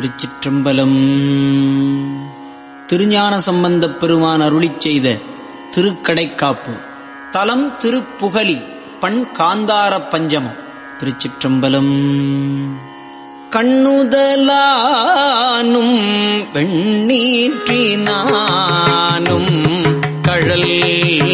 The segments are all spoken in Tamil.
திருச்சிற்றம்பலம். திருஞான சம்பந்தப் பெருமான் அருளிச் செய்த திருக்கடைக்காப்பு. தலம் திருப்புகலி பண் காந்தார பஞ்சமம். திருச்சிற்றம்பலம். கண்ணுதலானும் வெண்ணீற்றினானும் கழல்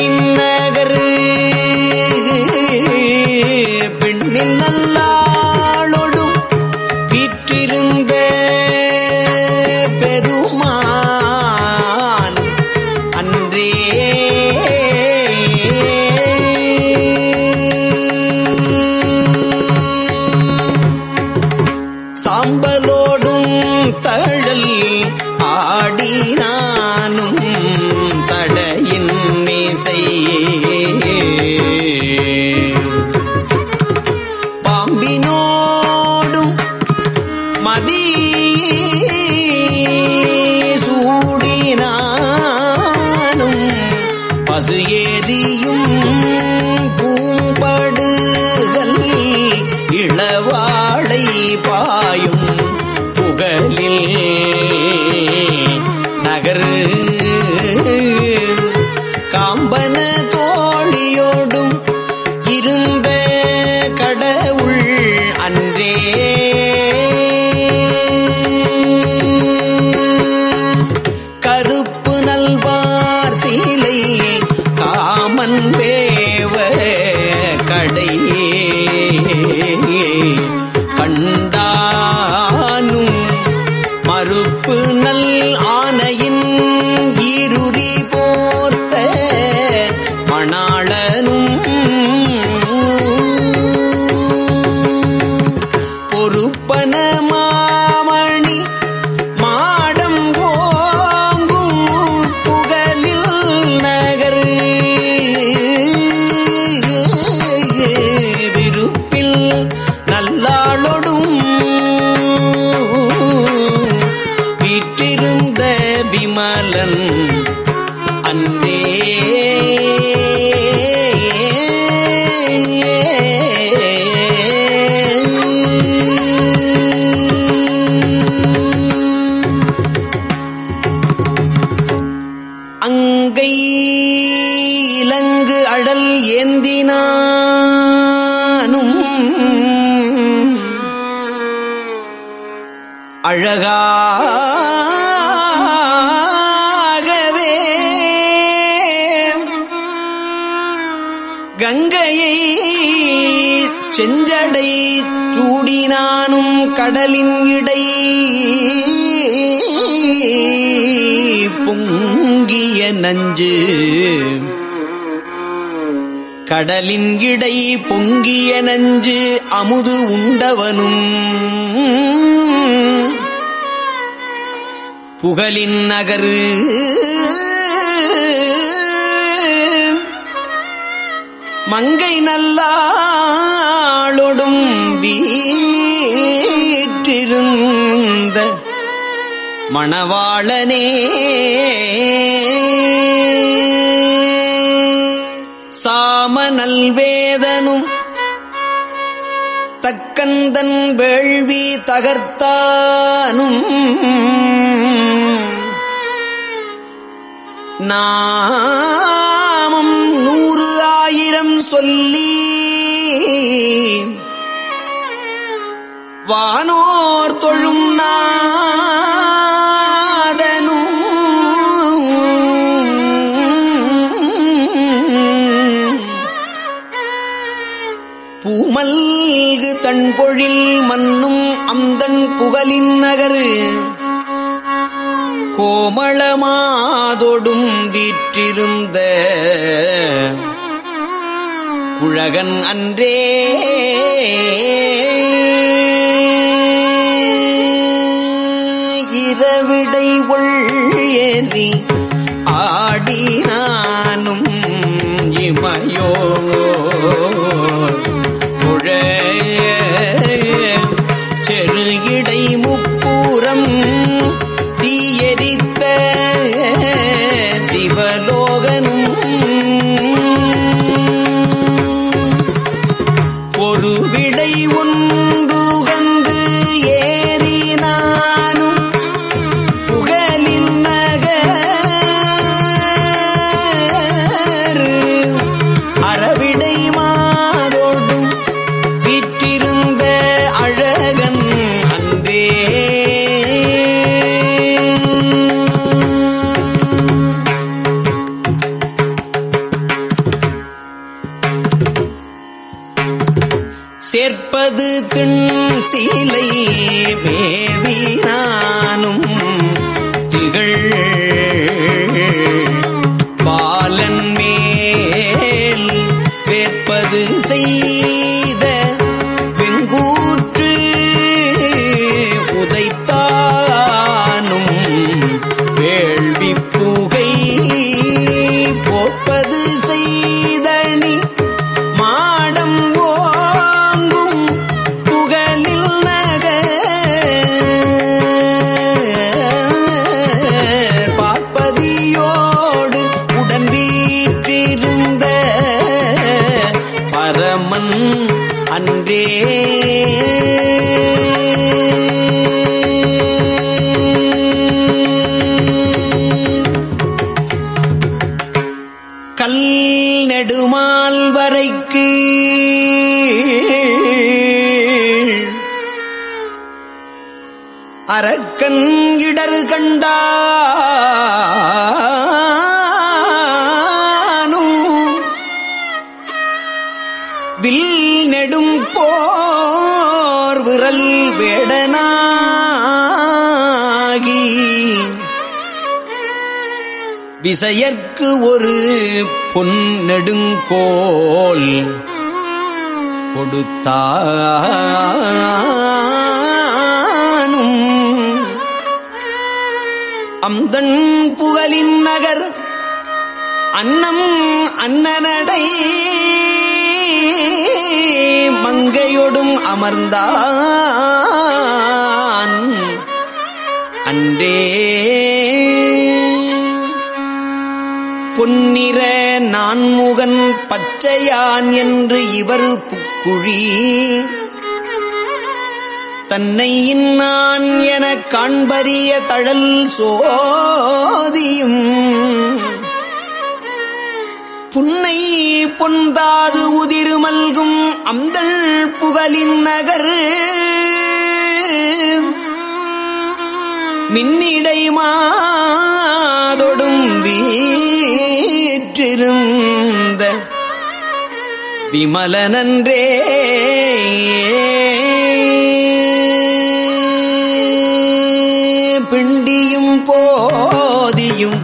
புகழின் மதி சூடினானும் பசு ஏரியும் பூம்படுகள் இளவாளை பாயும் புகழில் நகர். காம்பன கண்டானும் கடலின் இடை பொங்கிய நஞ்சு. கடலின் இடை பொங்கிய நஞ்சு அமுது உண்டவனும். புகழின் நகரு. மங்கை நல்லாளொடும் வீ வீற்றிருந்த மணவாளனே. சாமநல் வேதனும் தக்கந்தன் வேள்வி தகர்த்தானும். நான் பூமல்கு தன்பொழில் மன்னும் அந்தன் புகலின் நகரு. கோமளமாதொடும் வீற்றிருந்த குழகன் அன்றே. இரவிடை ஒள்ளேறி ஆடினானும் இமையோ சிவலோகனும் ஒரு ஏற்பது திண் சீலை மேவி நானும் திகழ். பாலன் மேல் வேற்பது செய்த கல் நெடுமால் வரைக்கு. அரக்கன் இடரு கண்டானும் வில் நெடும் போர் விரல் வேடனாகி. விசையற்கு ஒரு பொன்னெடுங்கோல் கொடுத்தானும். அந்தன் புகலின் நகர் அன்னம் அன்னநடை மங்கையொடும் அமர்ந்தான். அன்றே பொன்னிற நான்முகன் பச்சையான் என்று இவர் புக்குழி. தன்னை இன்னான் எனக் காண்பறிய தழல் சோதியும். புன்னை பொந்தாது உதிருமல்கும் அந்தள் புகலின் நகர். மின்னிடை மாதொடும் வீ வீற்றிருந்த விமலனன்றே. பிண்டியும் போதியும்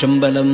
திருச்சிற்றம்பலம்